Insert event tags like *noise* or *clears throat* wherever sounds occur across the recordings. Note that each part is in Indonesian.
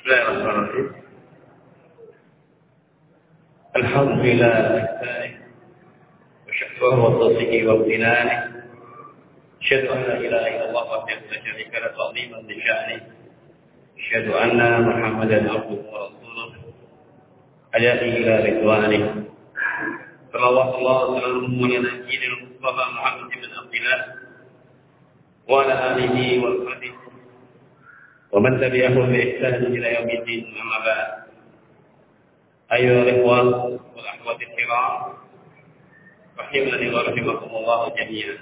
بسم الله الرحمن الحمد لله إحسانه وشكره وتوفيقه وامتنانه. أشهد أن لا إله إلا الله وحده لا شريك له تعظيما لشأنه. أشهد أن محمدا عبده ورسوله. هداه إلى رضوانه. صلوات الله وسلامه على نبينا المصطفى محمد بن عبد الله وعلى آله وصحبه ومن تبعهم بإحسان إلى يوم الدين أما بعد أيها الإخوة والأخوات الكرام رحمني ورحمكم الله جميعا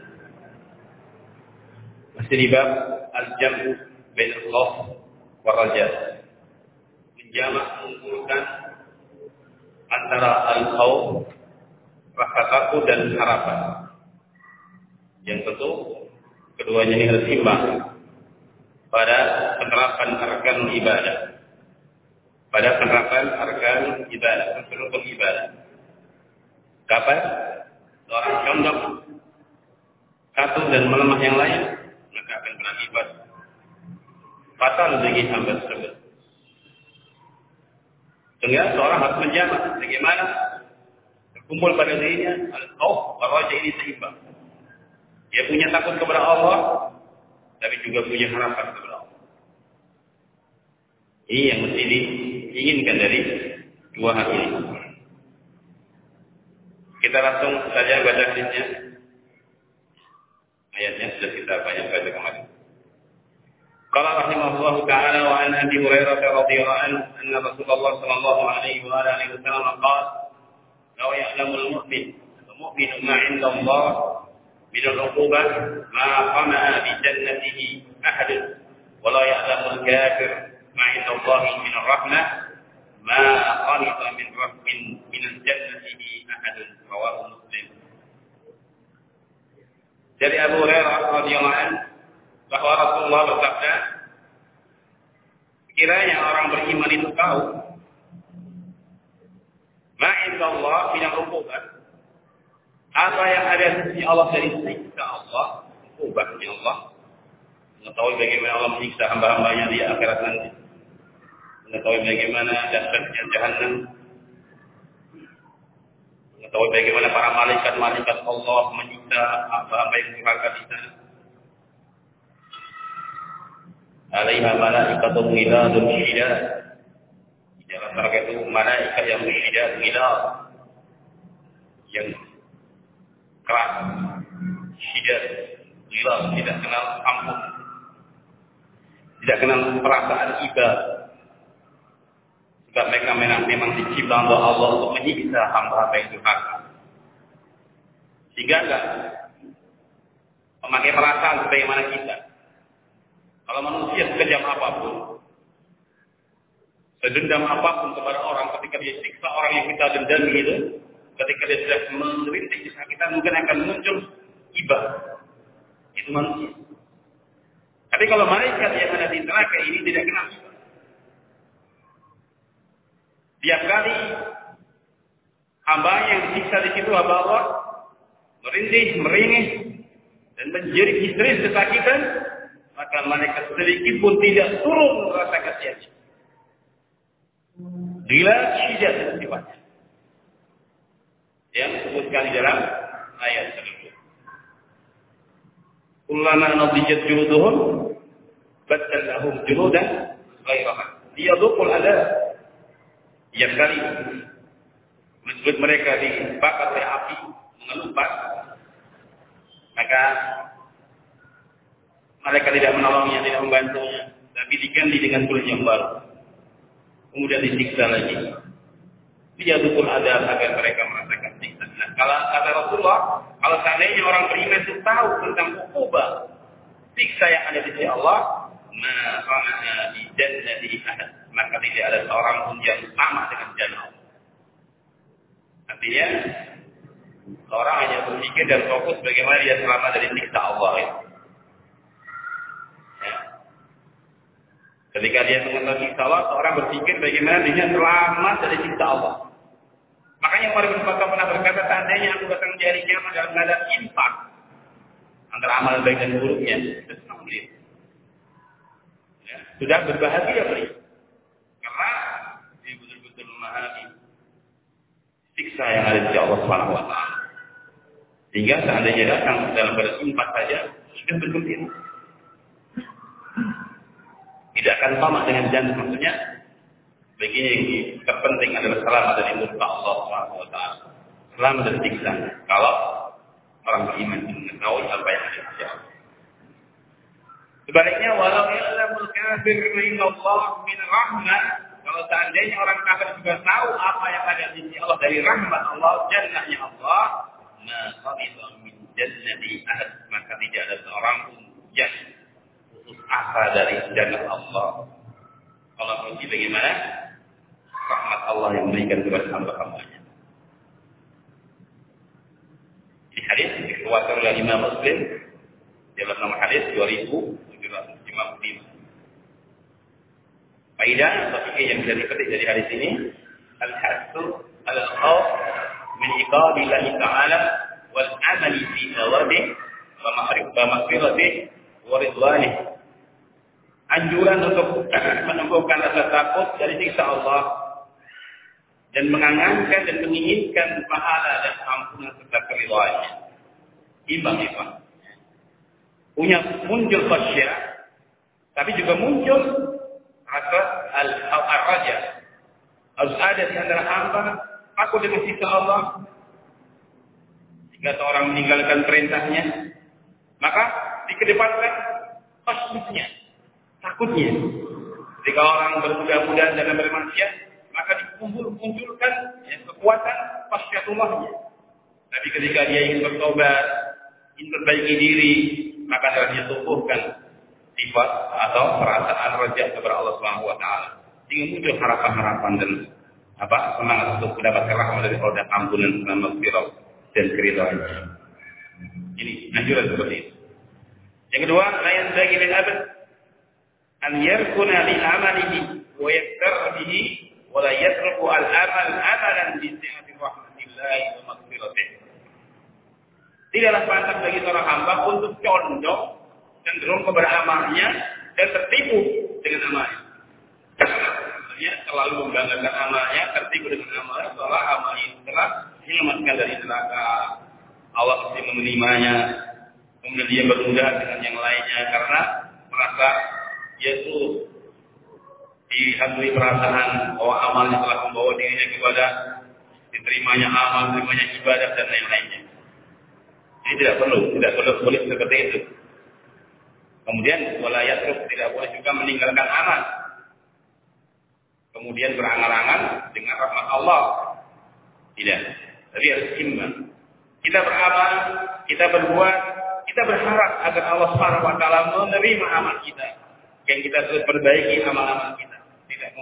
masih di bab al-jam' bain al-khauf wa raja menjamak mengumpulkan antara al-khauf rasa takut dan harapan yang tentu keduanya ini harus imbang pada penerapan arkan ibadah. Pada penerapan arkan ibadah, rukun ibadah. Kapan seorang condong satu dan melemah yang lain, maka akan berakibat fatal bagi hamba tersebut. Sehingga seorang harus menjamak bagaimana berkumpul pada dirinya al-khawf raja ini seimbang. Dia punya takut kepada Allah, tapi juga punya harapan kepada Allah. Ini yang mesti diinginkan dari dua hal ini. Kita langsung saja baca hadisnya. Ayatnya sudah kita banyak baca kemarin. Qala rahimahullah ta'ala wa an Abi Hurairah radhiyallahu anhu anna Rasulullah sallallahu alaihi wa alihi wasallam qala law ya'lamu al-mu'min al-mu'minu ma 'inda Allah من العقوبة ما قمع بجنته أحد ولا يعلم الكافر ما عند الله من الرحمة ما قرب من رحم من الجنة أحد رواه مسلم dari Abu Hurairah radhiyallahu anhu bahwa Rasulullah bersabda kiranya orang beriman itu tahu ma Allah min al-uqubat apa yang ada di sisi Allah dari siksa Allah, ubahnya Allah. Mengetahui bagaimana Allah menyiksa hamba-hambanya di akhirat nanti. Mengetahui bagaimana dahsyatnya jahanam. Mengetahui bagaimana para malaikat-malaikat Allah menyiksa hamba-hamba yang durhaka di sana. Alaiha malaikatun ghiladun syidad. Di dalam mereka itu malaikat yang syidad ghilad. Yang keras, syiddat, gila, tidak kenal ampun, tidak kenal perasaan iba. Sebab mereka memang, memang dicipta oleh Allah untuk menyiksa hamba-hamba yang durhaka. Sehingga enggak memakai perasaan sebagaimana kita. Kalau manusia sekejam apa pun, sedendam apa pun kepada orang ketika dia siksa orang yang kita dendam gitu, ketika dia sudah merintik kisah kita mungkin akan muncul iba. Itu manusia. Tapi kalau malaikat yang ada di neraka ini tidak kenal iba. Kali hamba yang disiksa di situ hamba Allah merintih, meringis dan menjadi histeris kesakitan, maka malaikat sedikit pun tidak turun rasa kasihan. Bila syidat sifatnya yang disebutkan di dalam ayat tersebut. Kullama nadijat juluduhum baddalnahum juludan ghairaha. Liyadhuqul adab. Yang kali kulit mereka dibakar oleh api mengelupas maka mereka tidak menolongnya, tidak membantunya, tapi diganti dengan kulit yang baru. Kemudian disiksa lagi. Dia betul ada agar mereka. Nah, kalau kata Rasulullah, kalau seandainya orang beriman itu tahu tentang ukubah siksa yang ada di sisi Allah, maka di jannati ahad. Maka tidak ada seorang pun yang sama dengan jannah Artinya, orang hanya berpikir dan fokus bagaimana dia selamat dari siksa Allah. Ya. Ya. Ketika dia mengetahui siksa Allah, seorang berpikir bagaimana dia selamat dari siksa Allah. Umar bin Khattab pernah berkata, seandainya aku datang di hari kiamat dalam keadaan impak antara amal baik dan buruknya, kita senang beliau. Ya, sudah berbahagia beliau. Karena dia betul-betul memahami siksa yang ada di Allah Subhanahu wa taala. Sehingga seandainya datang dalam keadaan impak saja sudah bergembira. Tidak akan sama dengan jantung maksudnya begini yang terpenting adalah selamat dari murka Allah Subhanahu wa. Selamat dari siksa. Kalau orang beriman mengetahui apa yang ada di. Sebaliknya walau ya'lamul kafir Allah min rahmat kalau seandainya orang kafir juga tahu apa yang ada di sisi Allah dari rahmat Allah, jannahnya Allah, ma qanita min jannati ahad, maka tidak ada seorang pun yang putus asa dari jannah Allah. Kalau rugi bagaimana? Rahmat Allah yang memberikan kepada hamba-hambanya. Di hadis dikeluarkan oleh Imam Muslim dalam nama hadis 2755. Faidah atau fikih yang bisa dipetik dari hadis ini al-hasu al-khawf min iqabillah ta'ala wal amali fi thawabih wa maghfiratih wa ridwanih. Anjuran untuk *clears throat* menumbuhkan rasa takut dari siksa Allah dan mengangankan dan menginginkan pahala dan ampunan serta keridhaannya. Imbang-imbang. Punya muncul khasyah, tapi juga muncul rasa al-raja. Harus ada di antara hamba takut dengan siksa Allah. Jika seorang meninggalkan perintahnya, maka dikedepankan khususnya, takutnya. Jika orang bermudah-mudahan dalam bermaksiat, maka dikumpul-kumpulkan ya, kekuatan pasyiatullahnya. Tapi ketika dia ingin bertobat, ingin perbaiki diri, maka dia tumbuhkan sifat atau perasaan raja kepada Allah Subhanahu wa taala. Sehingga muncul harapan-harapan dan apa? semangat untuk mendapatkan rahmat dari Allah dan ampunan dan maghfirah dan keridhaan. Ini anjuran seperti itu. Yang kedua, la yanbaghi lil abad an yarkuna li amalihi wa yaktar bihi al amal amalan bi si'ati rahmatillah wa maghfiratih. Tidaklah pantas bagi seorang hamba untuk condong cenderung kepada amalnya dan tertipu dengan amalnya. Dia selalu membanggakan amalnya, tertipu dengan amalnya, seolah amalnya itu telah menyelamatkan dari neraka. Allah mesti menerimanya. Kemudian dia bermudah dengan yang lainnya karena merasa itu dihantui perasaan bahwa amalnya telah membawa dirinya kepada diterimanya amal, diterimanya ibadah dan lain-lainnya. Ini tidak perlu, tidak perlu boleh seperti itu. Kemudian wala terus tidak boleh juga meninggalkan amal. Kemudian berangan-angan dengan rahmat Allah. Tidak. Tapi harus imbang. Kita beramal, kita berbuat, kita berharap agar Allah Subhanahu wa taala menerima amal kita. Yang kita terus perbaiki amal-amal kita.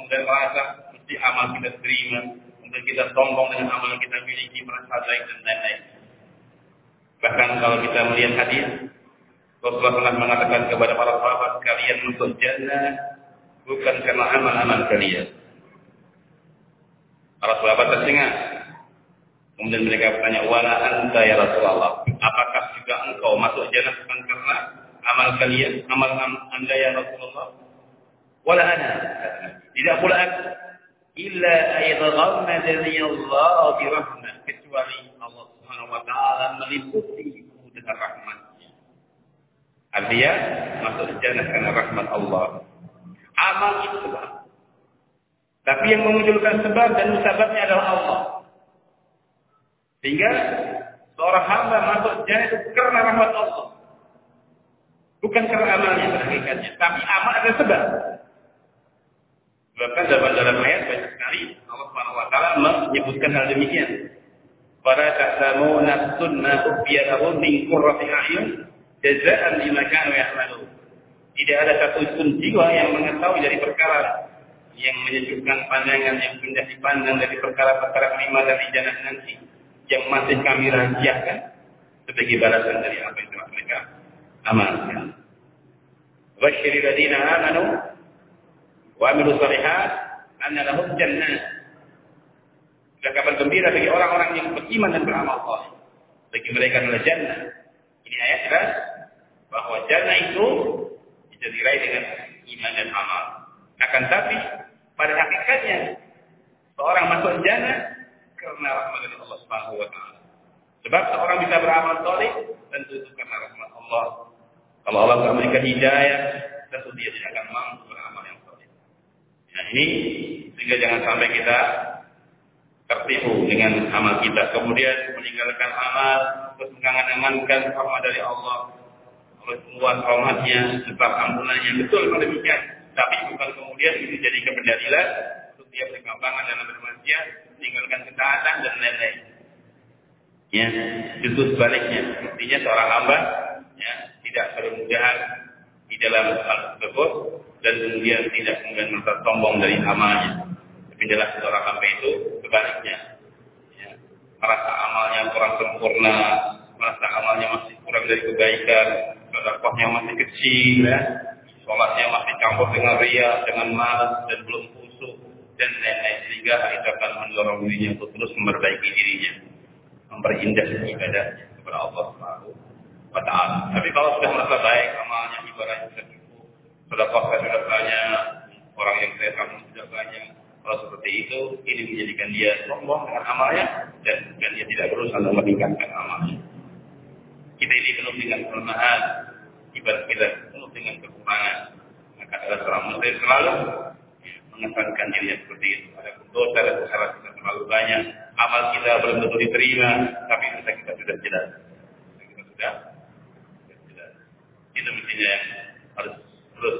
Kemudian merasa mesti amal kita terima, kemudian kita sombong dengan amal yang kita miliki, merasa baik dan lain-lain. Bahkan kalau kita melihat hadis Rasulullah pernah mengatakan kepada para sahabat, kalian masuk jannah bukan karena amal-amal kalian. Para sahabat tercengang. Kemudian mereka bertanya, wala anta ya Rasulullah. Apakah juga engkau masuk jannah bukan karena amal kalian, amal anda ya Rasulullah? Wala ana. Tidak pula. Illa ayyadhammadani Allah birahmah. Kecuali Allah subhanahu wa ta'ala meliputi dengan rahmat. Artinya masuk jannah karena rahmat Allah. Amal itu sebab. Tapi yang memunculkan sebab dan sebabnya adalah Allah. Sehingga seorang hamba masuk jannah itu karena rahmat Allah. Bukan karena amalnya pada. Tapi amal ada sebab. Bahkan dalam dalam ayat banyak sekali Allah Subhanahu wa taala menyebutkan hal demikian. Para ta'lamuna sunna ubiyahum min qurrati a'yun jazaan lima kanu ya'malu. Tidak ada satu pun jiwa yang mengetahui dari perkara yang menyejukkan pandangan yang pindah dipandang dari perkara-perkara kelima dari jannah nanti yang masih kami rahasiakan sebagai balasan dari apa yang telah mereka amalkan. Bashiri ladina amanu wa amilu salihat anna lahum jannah. Sudah kabar gembira bagi orang-orang yang beriman dan beramal saleh. Bagi mereka adalah jannah. Ini ayat jelas bahwa jannah itu bisa diraih dengan iman dan amal. Akan tapi pada hakikatnya seorang masuk jannah karena rahmat dari Allah Subhanahu wa taala. Sebab seorang bisa beramal soleh tentu itu karena rahmat Allah. Kalau Allah tidak memberikan hidayah, tentu dia tidak akan mampu. Nah ini sehingga jangan sampai kita tertipu dengan amal kita. Kemudian meninggalkan amal, terus mengangan-angankan rahmat dari Allah. Oleh luas rahmatnya, sebab ampunannya. Betul pada demikian. Tapi bukan kemudian itu jadi kebendalilan untuk dia berkembangan dalam bermaksiat, meninggalkan ketaatan dan lain-lain. Ya, itu sebaliknya. Artinya seorang hamba ya, tidak bermudahan di dalam hal tersebut dan kemudian tidak kemudian merasa sombong dari amalnya. Tapi jelas seorang hamba itu sebaliknya. Ya, merasa amalnya kurang sempurna, merasa amalnya masih kurang dari kebaikan, sedekahnya masih kecil, ya, sholatnya masih campur dengan ria, dengan malas dan belum khusyuk dan lain-lain sehingga itu akan mendorong dirinya untuk terus memperbaiki dirinya, memperindah ibadah kepada Allah Subhanahu wa taala. Tapi kalau sudah merasa baik amalnya ibaratnya sudah saya sudah banyak, orang yang saya kamu sudah banyak, kalau seperti itu, ini menjadikan dia sombong dengan amalnya dan, dan dia tidak berusaha untuk meningkatkan amalnya. Kita ini penuh dengan kelemahan, ibarat kita penuh dengan kekurangan. Maka adalah seorang muslim selalu mengesankan dirinya seperti itu. Ada dosa dan kesalahan kita terlalu banyak. Amal kita belum tentu diterima, tapi dosa kita sudah jelas. Kita sudah jelas. Itu mestinya yang harus terus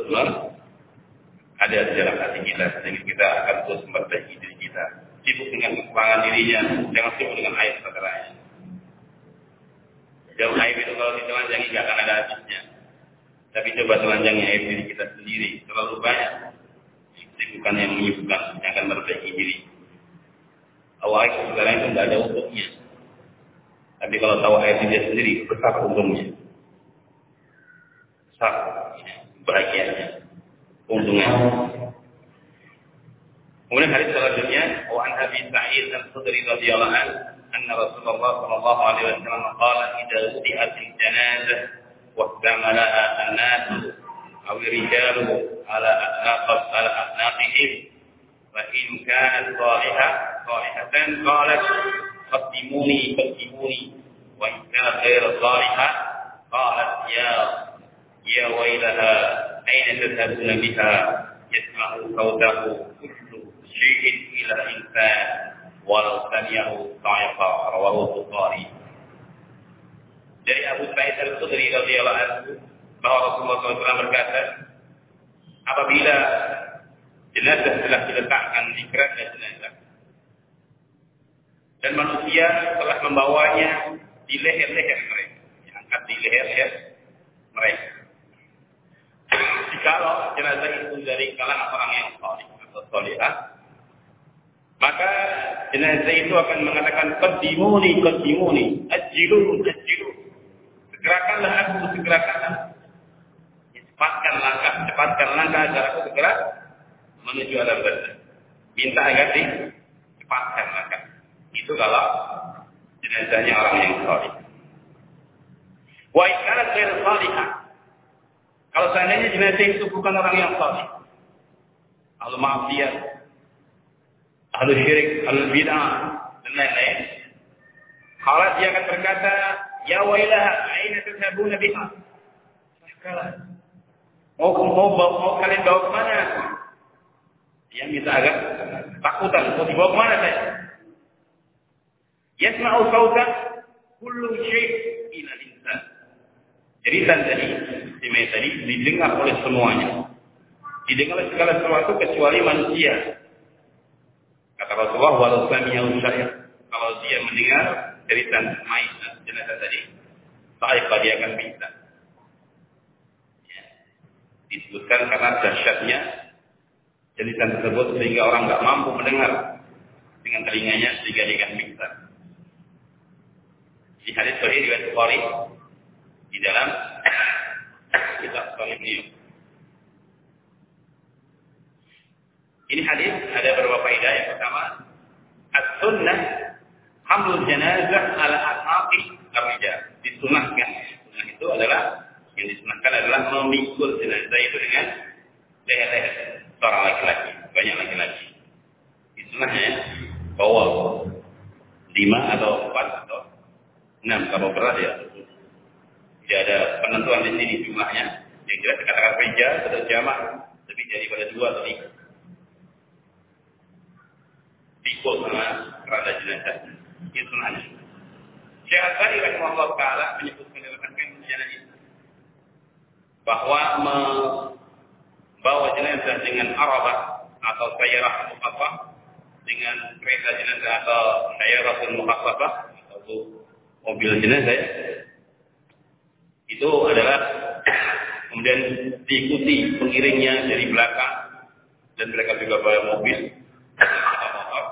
ada di dalam hati kita. Sehingga kita akan terus memperbaiki diri kita. Sibuk dengan kekurangan dirinya, jangan sibuk dengan air saudaranya. Jauh air itu kalau ditelanjangi nggak akan ada habisnya. Tapi coba telanjangi air diri kita sendiri. Terlalu banyak. Bukan yang menyibukkan, yang akan memperbaiki diri. Awal air sekarang itu nggak ada untungnya. Tapi kalau tahu air diri sendiri, besar untungnya. Besar bahagianya. Untungnya. Kemudian hadis selanjutnya, wa an Abi Sa'id al-Khudri radhiyallahu anhu, anna Rasulullah sallallahu alaihi wasallam qala idza wudi'at al-janazah wa istamalaha an-nas aw rijalu ala a'naq ala a'naqihim fa in kanat salihah salihatan qalat qaddimuni qaddimuni wa in kanat ghayra salihah qalat ya ya wailaha aina tadhhabuna biha yasma'u sawtahu شيء إلى إنسان ولو سمعه صاعقا رواه البخاري dari Abu Sa'id Al-Khudri radhiyallahu anhu bahwa Rasulullah SAW berkata apabila jenazah telah diletakkan di keranda jenazah dan manusia telah membawanya di leher-leher mereka diangkat di leher-leher mereka jikalau jenazah itu dari kalangan orang yang salih atau salihah maka jenazah itu akan mengatakan qadimuni qadimuni ajilu ajilu segerakanlah aku segerakanlah. Cepatkan langkah cepatkan langkah agar aku segera menuju alam barzah. Minta agar dicepatkan langkah. Itu kalau jenazahnya orang yang salih wa ikanat ghair salihah kalau seandainya jenazah itu bukan orang yang salih kalau maksiat ahlu syirik, ahlu bid'ah, dan lain-lain. Halat dia akan berkata, Ya wailah, aina tadhabuna biha? Mau, mau, mau, mau kalian bawa ke mana? Dia minta agak takutan. Mau dibawa ke mana saya? Yasma'u sawta kullu syai' ila insan. Jadi tadi, si tadi didengar oleh semuanya. Didengar oleh segala sesuatu kecuali manusia. Kata Rasulullah, walau sami'ahu syai'ah. Kalau dia mendengar cerita mayat jenazah tadi, sa'iqah dia akan bisa. Ya. Disebutkan karena dahsyatnya cerita tersebut sehingga orang nggak mampu mendengar dengan telinganya sehingga dia akan bisa. Di hadis sahih riwayat Bukhari di dalam kitab Sahih beliau. Ini hadis ada beberapa faedah. Yang pertama, as-sunnah hamlul janazah ala ashabi ar-rijal. Disunahkan. Sunnah itu adalah yang disunahkan adalah memikul jenazah itu dengan leher-leher seorang laki-laki, banyak laki-laki. Disunahnya bawa lima atau empat atau enam kalau berat ya. Tidak ada penentuan di sini jumlahnya. Yang jelas dikatakan reja atau jamak lebih daripada dua atau tiga. Pikul sama keranda jenazah. Itu sunahnya. Syekh Al-Bani rahimahullah ta'ala menyebutkan dalam jenazah ini bahwa membawa jenazah dengan arabah atau sayyarah muqaffah dengan kereta jenazah atau sayyarah muqaffafah atau mobil jenazah ya. Itu adalah kemudian diikuti pengiringnya dari belakang dan mereka juga bawa mobil atau motor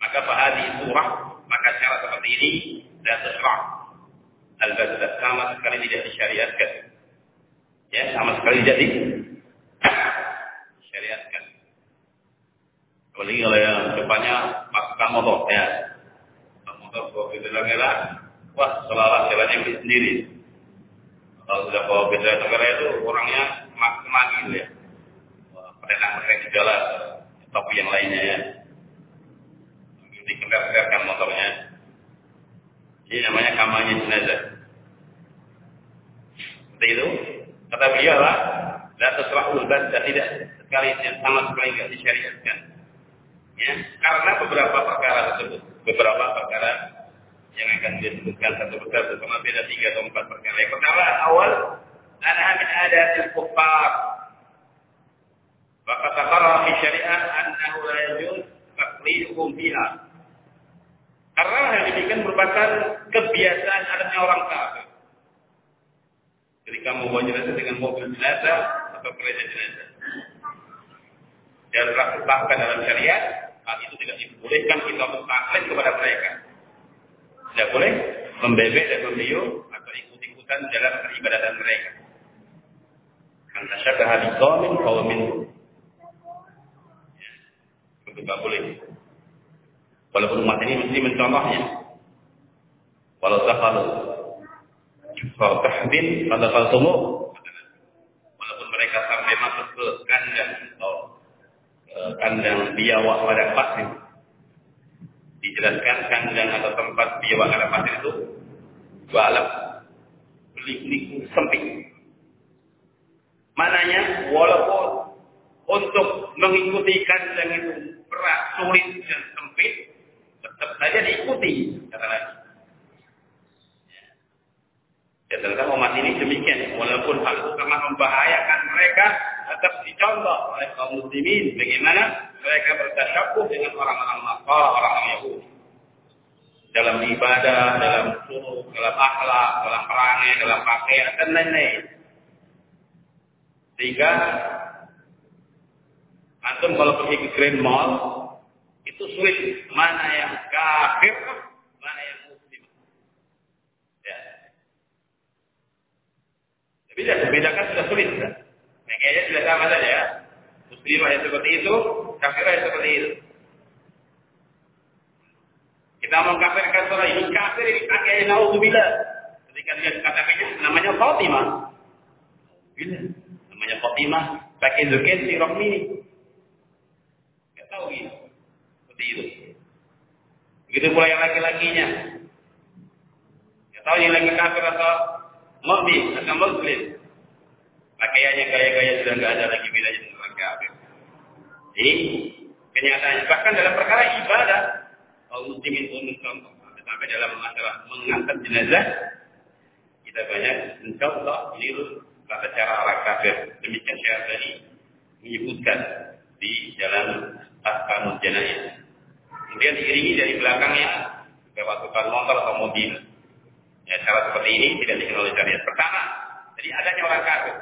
maka bahadi surah maka cara seperti ini dan terserah al-bazdah sama sekali tidak disyariatkan Ya, sama sekali jadi syariatkan. Apalagi kalau yang depannya masukkan motor, ya. Motor bawa bendera merah, wah seolah-olah jalannya sendiri. Kalau sudah bawa bendera negara itu orangnya maksimal gitu ya. Perdana-perdana di jalan, tapi yang lainnya ya. Dikejar-kejarkan motornya. Ini namanya kampanye jenazah. Seperti itu. Kata beliau lah, la tasrahul dan tidak sekali sama sekali tidak disyariatkan. Ya, karena beberapa perkara tersebut, beberapa perkara yang akan disebutkan satu persatu sama beda tiga atau empat perkara. Yang pertama awal ada min adatil kuffar. Maka taqarra fi syariah annahu la yajuz taqliduhum biha. Karena hal demikian merupakan kebiasaan adanya orang kafir. Ketika membawa jenazah dengan mobil jenazah atau kereta jenazah. Dan bahkan dalam syariat, hal itu tidak dibolehkan kita untuk taklid kepada mereka. Tidak boleh membebek dan membiu atau ikut-ikutan dalam peribadatan mereka. Anta syakaha biqawmin qawmin. Ya, itu tidak boleh. Walaupun umat ini mesti mencontohnya. Walau sahalu Fa'tahbin pada falsumu. Walaupun mereka sampai masuk ke kandang atau kandang biawak pada pasir. Dijelaskan kandang atau tempat biawak pada pasir itu dua alam. Beli-beli sempit. Mananya walaupun untuk mengikuti kandang itu berat, sulit dan sempit, tetap saja diikuti. Kata lagi. Ya tentang umat ini demikian. Walaupun hal itu sangat membahayakan mereka, tetap dicontoh oleh kaum muslimin. Bagaimana mereka bertasyabuh dengan orang-orang Makkah, orang-orang Yahudi. Dalam ibadah, dalam suruh, dalam akhlak, dalam perangai, dalam pakaian, dan lain-lain. Sehingga antum kalau pergi ke Grand Mall, itu sulit mana yang kafir, mana yang Tidak, membedakan sudah sulit. Sudah. Yang kayaknya sudah sama saja ya. Muslimah yang seperti itu, kafirah yang seperti itu. Kita mengkafirkan seorang ini kafir ini pakai naudzubillah. Ketika dia katakannya namanya Fatimah. Bila namanya Fatimah pakai zukin si Rohmi. Tidak tahu ini. Seperti itu. Begitu pula yang laki-lakinya. Tidak tahu yang lagi kafir atau Mu'min atau Muslim. Pakaiannya gaya-gaya sudah nggak ada lagi bedanya dengan kafir. Jadi kenyataannya bahkan dalam perkara ibadah kaum muslimin pun mencontoh sampai dalam masalah mengangkat jenazah kita banyak mencontoh niru tata cara orang kafir. Demikian saya tadi menyebutkan di dalam ahkamul jenazah. Kemudian diiringi dari belakangnya pasukan motor atau mobil. Ya, cara seperti ini tidak dikenal oleh syariat. Pertama, jadi adanya orang kafir.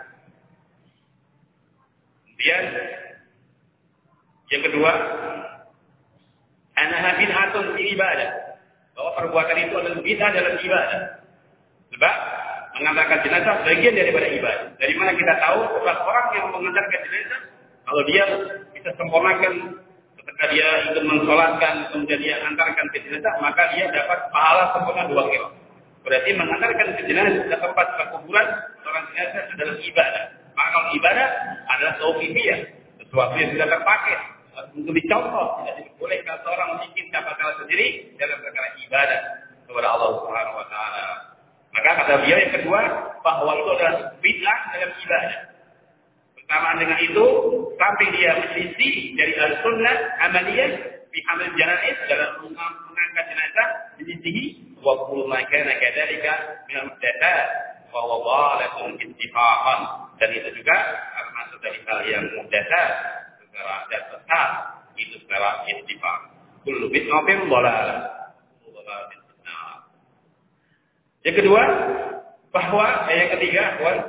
Kemudian yang kedua, anaha bid'atun fi ibadah. Bahwa perbuatan itu adalah bid'ah dalam ibadah. Sebab mengantarkan jenazah bagian daripada ibadah. Dari mana kita tahu sebab orang yang mengantarkan jenazah kalau dia bisa sempurnakan ketika dia ikut mensolatkan kemudian dia antarkan ke jenazah maka dia dapat pahala sempurna dua kilo. Berarti mengantarkan ke jenazah ke tempat perkuburan seorang jenazah adalah ibadah. Maka kalau ibadah adalah tauqifiyah, sesuatu yang sudah terpakai untuk dicontoh, tidak dibolehkan seorang bikin kata-kata sendiri dalam perkara ibadah kepada Allah Subhanahu wa taala. Maka kata beliau yang kedua, bahwa itu adalah bid'ah dalam ibadah. Bersamaan dengan itu, sampai dia menyelisih dari al-sunnah amaliyah di hamil janais dalam mengangkat jenazah menyisihi wa kullu ma kana kadzalika min al-muhdathat wa wadalatun dan itu juga termasuk dari hal yang muhdatsat dan sesat itu secara ittifaq kullu bid'atin dhalalah yang kedua, bahwa eh, yang ketiga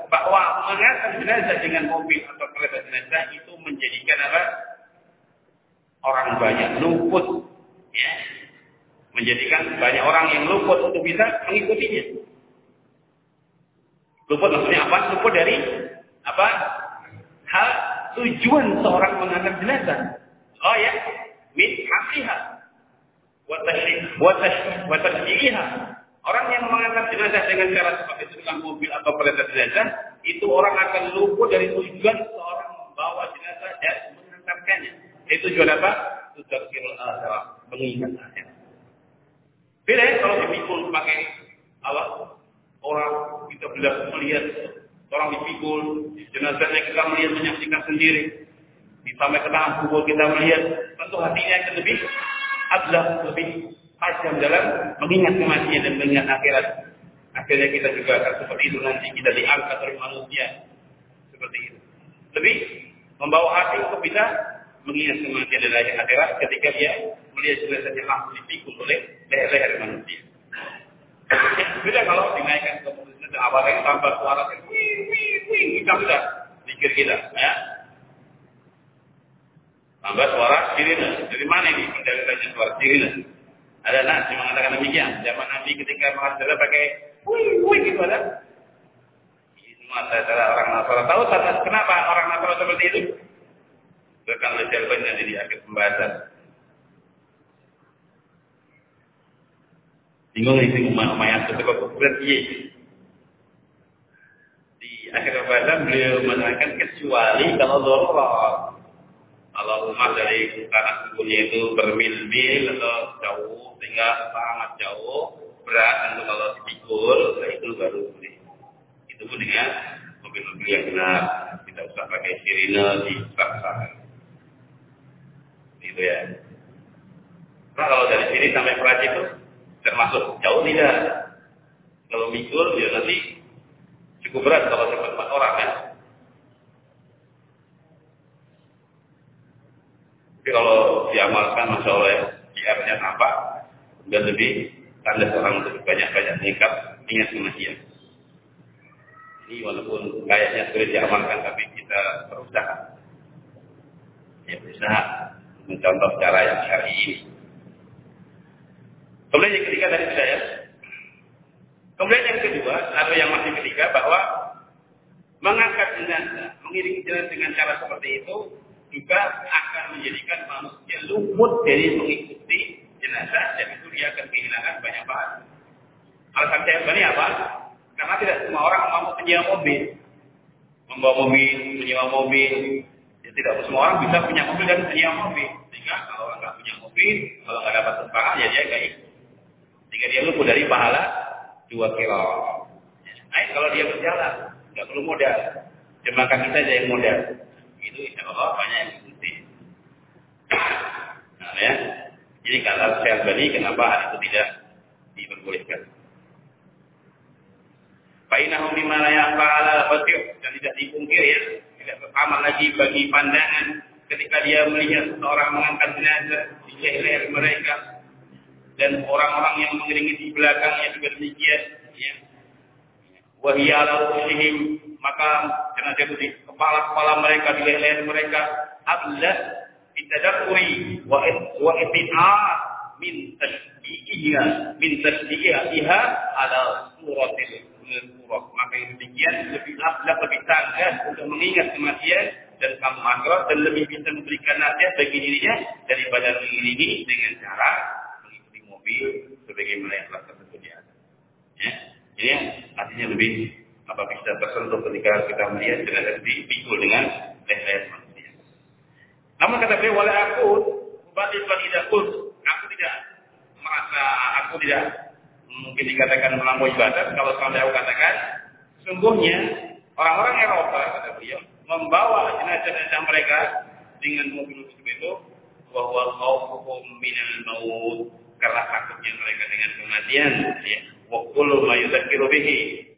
bahwa mengangkat jenazah dengan mobil atau kereta jenazah itu menjadikan apa? Orang banyak luput, ya, menjadikan banyak orang yang luput untuk bisa mengikutinya. Luput maksudnya apa? Luput dari apa? Hal tujuan seorang mengangkat jenazah. Oh ya, min hamliha wa tashyi'iha Orang yang mengangkat jenazah dengan cara seperti dengan mobil atau kereta jenazah, itu orang akan luput dari tujuan seorang membawa jenazah dan mengantarkannya. Itu tujuan apa? Tudzakirul akhirat, mengingat akhirat. Beda ya kalau dipikul pakai alat orang kita melihat orang dipikul jenazahnya kita melihat menyaksikan sendiri sampai ke tangan kubur kita melihat tentu hatinya akan lebih adalah lebih tajam dalam mengingat kematian dan mengingat akhirat. Akhirnya kita juga akan seperti itu nanti kita diangkat oleh manusia seperti itu. Lebih membawa hati untuk bisa mengingat kematian dan akhirat ketika dia melihat jenazahnya langsung dipikul oleh leher-leher manusia. Beda kalau dinaikkan ke manusia awalnya tanpa suara wih wih wih kita sudah pikir kita ya. Tambah suara sirine. Dari mana ini pendalilannya suara sirine? Ada nasi mengatakan demikian. Zaman Nabi ketika mengatakan pakai wih wih gitu ada. Ini semua cara orang Nasara. Tahu kenapa orang Nasara seperti itu? Bahkan oleh jawabannya di akhir pembahasan. Bingung isi umat-umat ketika kuburan iya. Akhir pembahasan beliau menerangkan kecuali kalau darurat. Kalau rumah dari tanah kuburnya itu bermil-mil atau jauh sehingga sangat jauh berat untuk kalau dipikul nah itu baru boleh. Itu pun dengan mobil-mobil yang benar tidak usah pakai sirine di sana. Itu ya. Nah kalau dari sini sampai Praja itu termasuk jauh tidak. Kalau mikul ya nanti cukup berat kalau cepat empat orang kan. Tapi kalau diamalkan, Masya Allah ya, PR-nya nampak, dan lebih tanda seorang untuk banyak-banyak mengikat ingat kematian. Ini walaupun kayaknya sulit diamalkan, tapi kita berusaha. Ya, berusaha mencontoh cara yang syar'i ini. Kemudian yang ketiga dari saya, kemudian yang kedua, atau yang masih ketiga, bahwa mengangkat jenazah, mengiringi jenazah dengan cara seperti itu, juga akan menjadikan manusia luput dari mengikuti jenazah dan itu dia akan kehilangan banyak bahan. Alasan saya begini apa? Karena tidak semua orang mampu menyewa mobil. Membawa mobil, menyewa mobil. Ya, tidak semua orang bisa punya mobil dan menyewa mobil. Sehingga kalau orang nggak punya mobil, kalau nggak dapat tumpangan ya dia nggak ikut. Sehingga dia luput dari pahala dua kilo. Nah, kalau dia berjalan, nggak perlu modal. Cuma kaki saja yang modal itu insya Allah banyak yang mengikuti. Nah, ya. Jadi kalau saya beri kenapa hal itu tidak diperbolehkan? Bainahum di mana yang fa'ala basyuk dan tidak dipungkir ya, tidak beramal lagi bagi pandangan ketika dia melihat seorang mengangkat jenazah di leher mereka dan orang-orang yang mengiringi di belakangnya juga demikian ya. Wahiyala maka jenazah itu di kepala-kepala mereka, di leher mereka adalah bitadakuri wa wa itti'ah min tasdiqiha min tasdiqiha ala suratil surah. Maka yang demikian lebih ablah, lebih tanggas untuk mengingat kematian dan kamu dan lebih bisa memberikan nasihat bagi dirinya daripada mengiringi dengan cara mobil sebagaimana yang telah tersebut atas. Ya. Ini artinya lebih apa bisa tersentuh ketika kita melihat jenazah dipikul dengan leher manusia. Namun kata beliau, wala aku, batin tidak aku tidak merasa, aku tidak mungkin dikatakan melampaui batas. Kalau sampai aku katakan, sungguhnya orang-orang Eropa, kata beliau, membawa jenazah-jenazah mereka dengan mobil-mobil itu, bahwa khawfuhum minal maut, karena takutnya mereka dengan kematian, ya. Wa kullu ma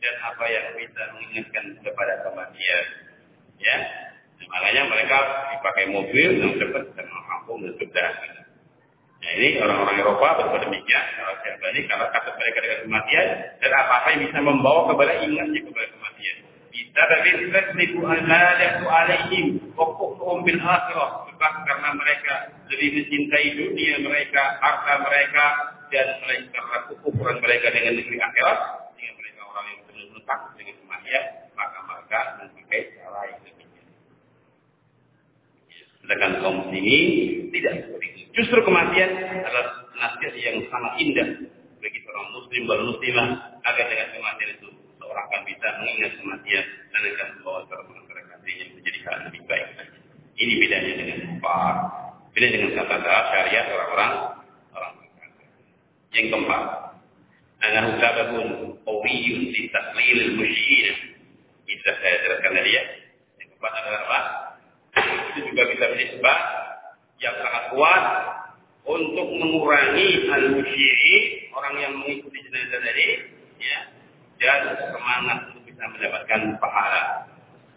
dan apa yang bisa mengingatkan kepada kematian. Ya, makanya mereka dipakai mobil yang cepat dan menghampung dan sudah. Nah ini orang-orang Eropa berbuat demikian, orang Syarbani karena takut mereka dengan kematian dan apa-apa yang bisa membawa kepada ingatnya kepada kematian. Al-malatu alaihim wa kufruhum bil akhirah. Sebab karena mereka lebih mencintai dunia mereka, harta mereka, dan mereka karena kekufuran mereka dengan negeri akhirat, sehingga mereka orang yang benar-benar takut dengan kematian, maka mereka memakai cara yang demikian. Sedangkan kaum muslimin tidak seperti itu. Justru kematian adalah nasihat yang sangat indah bagi seorang muslim dan muslimah agar dengan bisa mengingat kematian dan akan membawa seorang masyarakat yang menjadi hal lebih baik. Ini bedanya dengan kufar. Beda dengan kata-kata syariat orang-orang orang Yang keempat, anahu sababun qawiyun li tahlil al-musyir. Bisa saya jelaskan tadi ya. Yang keempat adalah apa? Itu juga bisa menjadi sebab yang sangat kuat untuk mengurangi al-musyiri, orang yang mengikuti jenazah tadi, ya, dan semangat bisa mendapatkan pahala.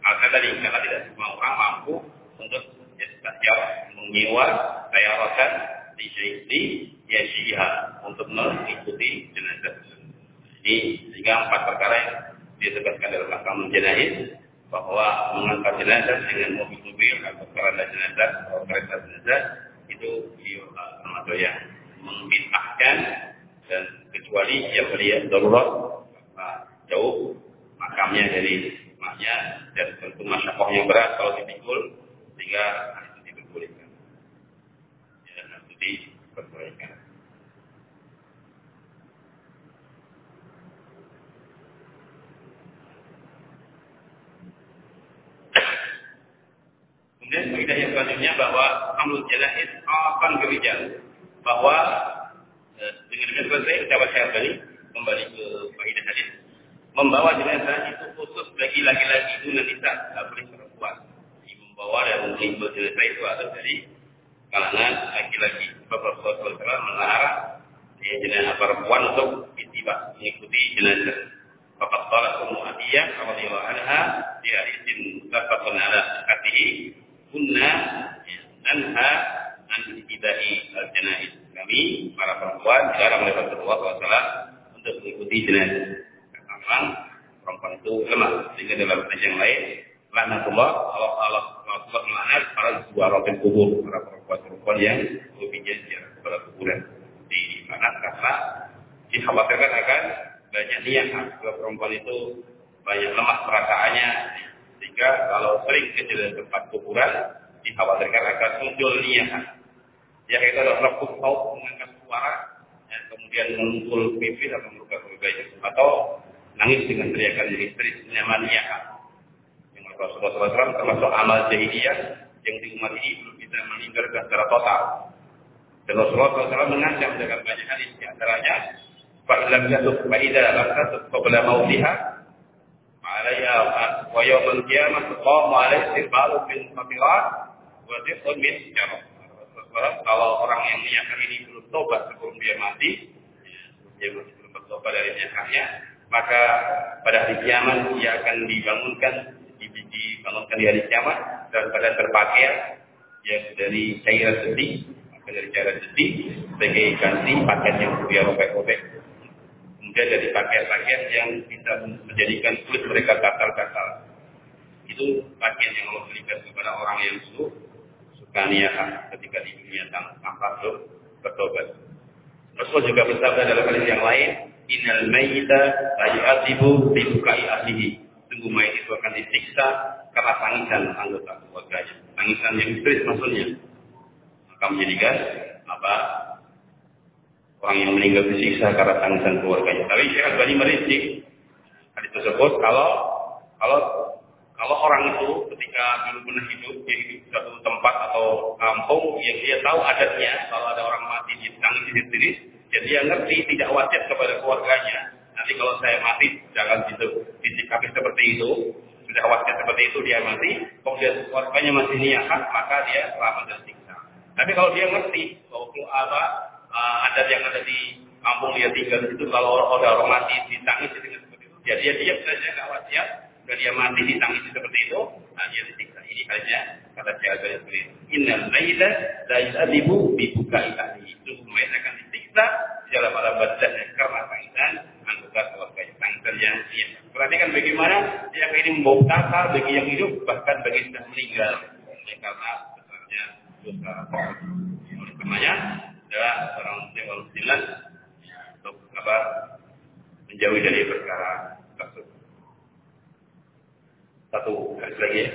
Maka tadi, karena tidak semua orang mampu untuk jauh menyewa sayaratan di di Yashiha untuk mengikuti jenazah. Ini sehingga empat perkara yang ditegaskan dalam makam jenazah bahwa mengangkat jenazah dengan mobil-mobil atau keranda jenazah atau kereta jenazah itu termasuk yang membintahkan dan kecuali yang beliau darurat jauh makamnya dari maknya dan tentu masyakohnya berat kalau dipikul sehingga itu diperbolehkan. Ya, itu diperbolehkan. Kemudian faedah yang selanjutnya bahwa amrul janaiz akan berijal. Bahwa eh, dengan demikian selesai saya tadi kembali ke faedah hadis. Membawa jenazah itu khusus bagi laki-laki itu nanti tak boleh perempuan membawa dan menimbul jenazah itu ada dari kalangan laki-laki. Sebab Rasulullah SAW melarang ya, jenazah perempuan untuk itibak mengikuti jenazah. Fakat salat Ummu Atiyah radhiyallahu anha di hadisin mutafaqun ala katihi kunna ya, anha an ittiba'i al-janaiz. Kami para perempuan dilarang oleh Rasulullah SAW untuk mengikuti jenazah. Karena perempuan itu lemah sehingga dalam hadis yang lain laknatullah Allah Allah Allah melaknat para dua roben kubur, para perempuan-perempuan yang hobinya ziarah kepada kuburan. Di mana? Karena dikhawatirkan akan banyak niat kalau perempuan itu banyak lemah perasaannya sehingga kalau sering ke tempat kuburan dikhawatirkan akan muncul niat. Ya itu adalah lekuk kau mengangkat suara dan kemudian mengumpul pipi atau melukai itu atau nangis dengan teriakan istri nyaman niat Rasulullah SAW termasuk amal jahiliyah yang di umat ini belum bisa meninggalkan secara total. Dan Rasulullah SAW mengancam dengan banyak hadis di antaranya Fa'ilam yasuk fa'idha lam tasuk qabla mautiha Alaiya wa yawmal qiyamah Qamu alaih sirbalu bin mamirat Wa zikun min jarab Kalau orang yang niatkan ini belum tobat sebelum dia mati Dia masih belum bertobat dari niatkannya Maka pada hari kiamat dia akan dibangunkan dibangunkan di hari kiamat. Dan badan berpakaian yang dari cairan sedih maka dari cairan sedih sebagai ganti pakaian yang dia robek-robek. Kemudian dari pakaian-pakaian yang bisa menjadikan kulit mereka gatal-gatal. Itu pakaian yang Allah berikan kepada orang yang suka suka niat ketika di dunia tanpa bertobat. Rasul juga bersabda dalam hadis yang lain Innal mayyita la yu'adzibu bi bukai ahlihi sungguh mayat itu akan disiksa karena tangisan anggota keluarganya. Tangisan yang histeris maksudnya. Maka menjadikan apa orang yang meninggal disiksa karena tangisan keluarganya. Tapi Syekh Al-Bani merinci hadis tersebut kalau kalau kalau orang itu ketika dulu pernah hidup, hidup di satu tempat atau kampung yang dia tahu adatnya, kalau ada orang mati di tangis di sini, jadi dia ngerti tidak wasiat kepada keluarganya. Nanti kalau saya mati, jangan itu disikapi seperti itu. Sudah wasiat seperti itu dia mati, kemudian keluarganya masih niat, maka dia selamat dan siksa. Tapi kalau dia ngerti bahwa apa uh, adat yang ada di kampung dia tinggal di situ, kalau ada orang mati ditangis dengan seperti itu, ya dia diam saja nggak wasiat, dan dia mati ditangisi seperti itu, nah dia disiksa. Ini kalinya kata Syekh seperti itu. Innal maida la yu'adibu bi bukai ahli. Sungguh akan di dalam alam badannya karena tangisan anggota keluarga tangisan yang dia. Perhatikan bagaimana dia ini membawa kata bagi yang hidup bahkan bagi yang sudah meninggal. Oleh karena besarnya dosa. Oleh karenanya adalah seorang muslim wal muslimat untuk apa menjauhi dari perkara tersebut. Satu garis lagi ya.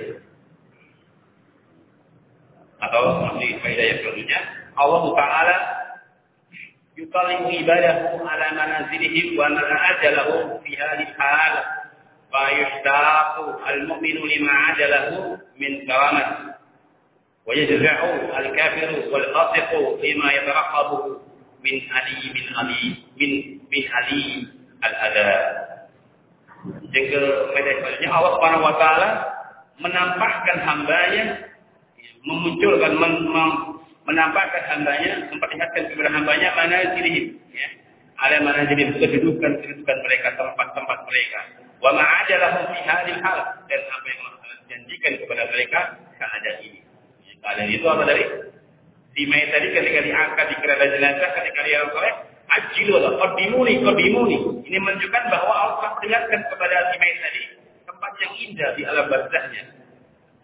Atau masih faedah yang selanjutnya. Allah Ta'ala manazilihim wa ajalahu fi hadhihi hal wa yushtaqu al-mu'minu lima ajalahu min karamat wa yajza'u al-kafiru wal fasiqu lima yataraqabu min ali min ali min min ali al-adab. Yang ke selanjutnya Allah Subhanahu wa taala menampakkan hambanya memunculkan men, men, menampakkan hambanya memperlihatkan kepada hambanya mana ciri ya. Ada mana jadi kedudukan kedudukan mereka tempat-tempat mereka. Wa ma'ajalahum fi hadhil hal. Dan apa yang Allah janjikan kepada mereka keadaan ini. Keadaan itu apa dari di tadi ketika diangkat di kereta jenazah ketika dia soleh Ajilu Allah, kodimuni, kodimuni. Ini menunjukkan bahwa Allah perlihatkan kepada Simai tadi tempat yang indah di alam barzahnya.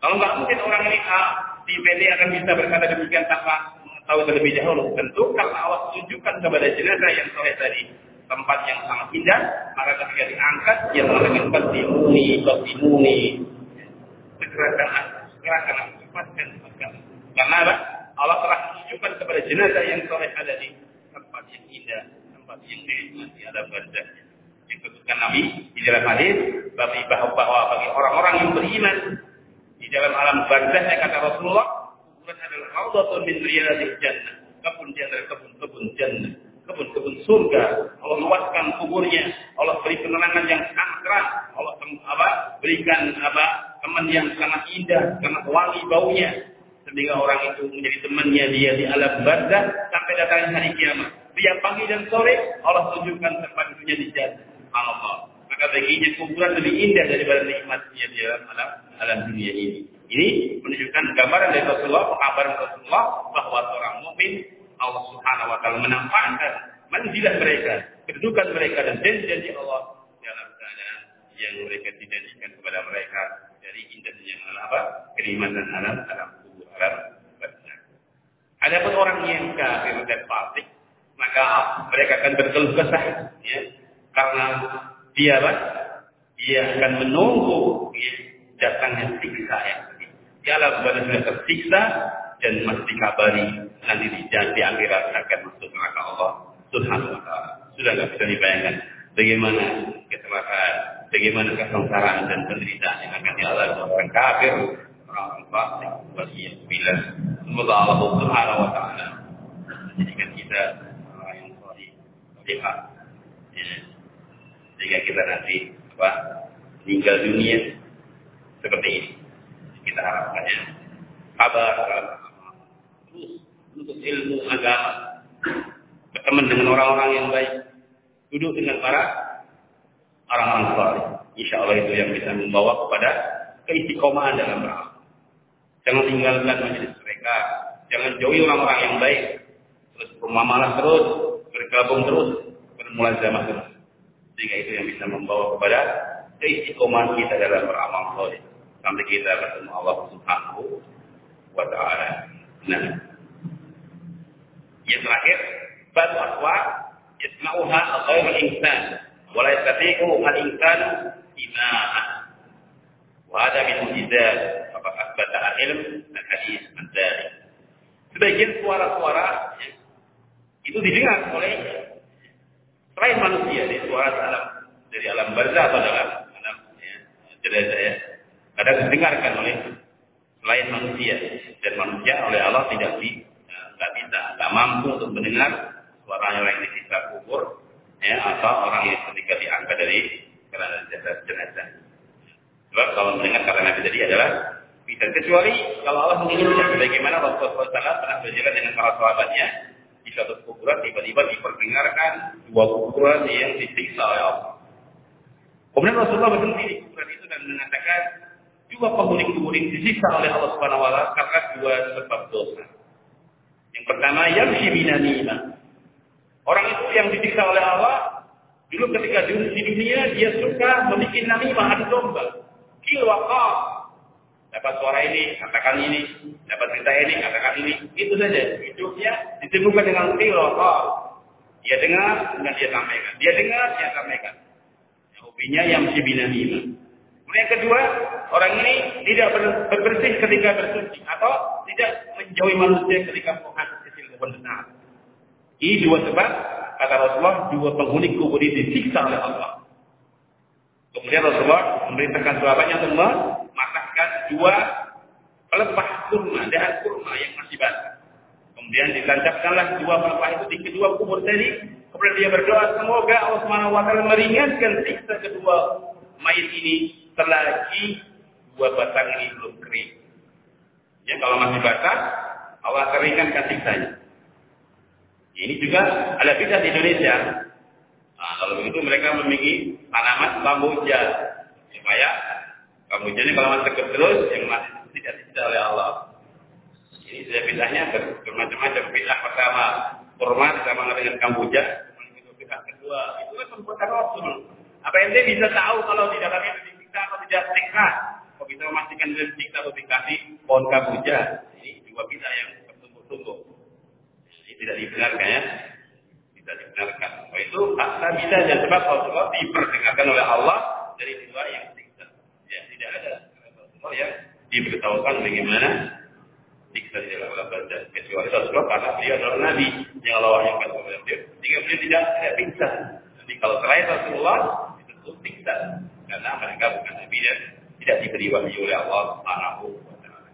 Kalau nggak mungkin orang ini ah, di PD akan bisa berkata demikian tanpa tahu terlebih dahulu. Tentu kalau Allah tunjukkan kepada jenazah yang soleh tadi tempat yang sangat indah, maka ketika diangkat dia mengatakan kodimuni, kodimuni. Segerakan, segerakan, cepatkan, cepatkan. Karena apa? Allah telah tunjukkan kepada jenazah yang soleh ada di tempat yang indah, tempat yang di alam barzah. Disebutkan Nabi di dalam hadis bahwa bagi orang-orang yang beriman di dalam alam barzahnya kata Rasulullah, kuburan adalah raudhatun min riyadil jannah. Kebun di antara kebun-kebun jannah, kebun-kebun surga. Allah luaskan kuburnya, Allah beri penerangan yang sangat terang. Allah apa? Berikan apa? Teman yang sangat indah, sangat wangi baunya, sehingga orang itu menjadi temannya dia di alam barzah sampai datang hari kiamat. Dia pagi dan sore Allah tunjukkan tempat itunya di jannah. Allah. Maka baginya kuburan lebih indah daripada nikmatnya di dalam alam alam dunia ini. Ini menunjukkan gambaran dari Rasulullah, pengabaran Rasulullah bahwa seorang mukmin Allah Subhanahu wa taala menampakkan manzilah mereka, kedudukan mereka dan janji Allah dalam keadaan yang mereka dijanjikan kepada mereka dari indahnya alam apa? Kenikmatan alam alam ada pun orang yang kafir dan fasik, maka mereka akan berkeluh kesah, ya, karena dia apa? Dia akan menunggu ya, datangnya siksa ya. Dia alam sudah tersiksa dan mesti kabari nanti di, di akhirat akan masuk neraka Allah Subhanahu wa. Sudah nggak bisa dibayangkan bagaimana kecelakaan, bagaimana kesengsaraan dan penderitaan yang akan dialami orang kafir orang fasik waliyahbillah semoga Allah subhanahu wa ta'ala menjadikan kita orang yang solehah ya. Sehingga kita nanti apa meninggal dunia. Seperti ini. Kita harapkannya. Kabar terus untuk ilmu agama. Berteman dengan orang-orang yang baik. Duduk dengan para orang-orang soleh. Insya Allah itu yang bisa membawa kepada keistiqomahan dalam beramal. Jangan tinggalkan majelis mereka. Jangan jauhi orang-orang yang baik. Terus bermamalah terus, bergabung terus, bermulazamah terus. Sehingga itu yang bisa membawa kepada keistiqomahan kita dalam beramal soleh. Sampai kita bertemu Allah Subhanahu wa taala. Nah, yang terakhir, batu akwa yasma'uha ghairul insan wa la yastati'u al-insan ima'ah. Wa hada min mujizat asbata ilm dan hadis mendari. Sebagian suara-suara ya, itu didengar oleh selain manusia dari suara alam dari alam barzah atau dalam alam ya, jenazah ya. kadang didengarkan oleh selain manusia dan manusia oleh Allah tidak di nggak bisa nggak mampu untuk mendengar suara orang yang disiksa kubur ya atau orang yang ketika diangkat dari kerana jenazah. Sebab kalau mendengar kata Nabi tadi adalah bisa kecuali kalau Allah menginginkan sebagaimana Rasulullah SAW pernah berjalan dengan para sahabatnya di suatu kuburan tiba-tiba diperdengarkan dua kuburan yang disiksa oleh Allah. Kemudian Rasulullah berhenti di kuburan itu dan mengatakan dua penghuni kubur ini disiksa oleh Allah Subhanahu wa taala karena dua sebab dosa. Yang pertama yang binamimah. Orang itu yang disiksa oleh Allah dulu ketika di dunia dia suka membuat namimah adu domba. Kil Dapat suara ini, katakan ini. Dapat cerita ini, katakan ini. Itu saja. Hidupnya ditemukan dengan kil Dia dengar, dan dia sampaikan. Dia dengar, dia sampaikan. Hobinya yang binamimah. Kemudian yang kedua, orang ini tidak berbersih ketika bersuci atau tidak menjauhi manusia ketika menghadap kecil maupun besar. Ini dua sebab kata Rasulullah dua penghuni kubur ini disiksa oleh Allah. Kemudian Rasulullah memerintahkan sahabatnya untuk dua pelepah kurma, dahan kurma yang masih basah. Kemudian ditancapkanlah dua pelepah itu di kedua kubur tadi. Kemudian dia berdoa semoga Allah Subhanahu wa taala meringankan siksa kedua mayat ini selagi dua batang ini belum kering. Ya kalau masih basah, Allah keringkan kasih saya. Ini juga ada bid'ah di Indonesia. Nah, kalau begitu mereka memiliki tanaman kamboja supaya ini kalau masih terus yang masih tidak tidak oleh Allah. Ini sudah bid'ahnya bermacam-macam. Bid'ah pertama kurma sama dengan kamboja. Bid'ah kedua itu kan perbuatan Rasul. Apa ente bisa tahu kalau di dalamnya disiksa atau tidak disiksa. Kok bisa memastikan dia disiksa atau dikasih pohon kabuja. Ini dua bisa yang bertumbuh-tumbuh. Ini tidak dibenarkan ya. Tidak dibenarkan. Oh, itu tak bisa dan sebab Rasulullah diperdengarkan oleh Allah dari dua yang siksa. Ya, tidak ada Rasulullah yang diberitahukan bagaimana siksa di dalam badan kecuali Rasulullah karena beliau adalah Nabi yang Allah yang kepada beliau. Jika beliau tidak tidak pingsan. Jadi kalau selain Rasulullah itu siksa karena mereka bukan nabi dan tidak diberi wahyu oleh Allah Subhanahu wa taala.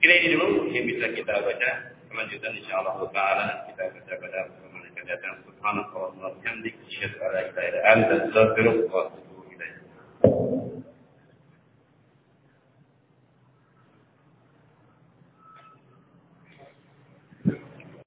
Kira ini dulu yang bisa kita baca. Kelanjutan insyaallah taala kita baca pada pertemuan akan datang. Subhanallah wa bihamdihi asyhadu an la ilaha illa anta astaghfiruka wa atubu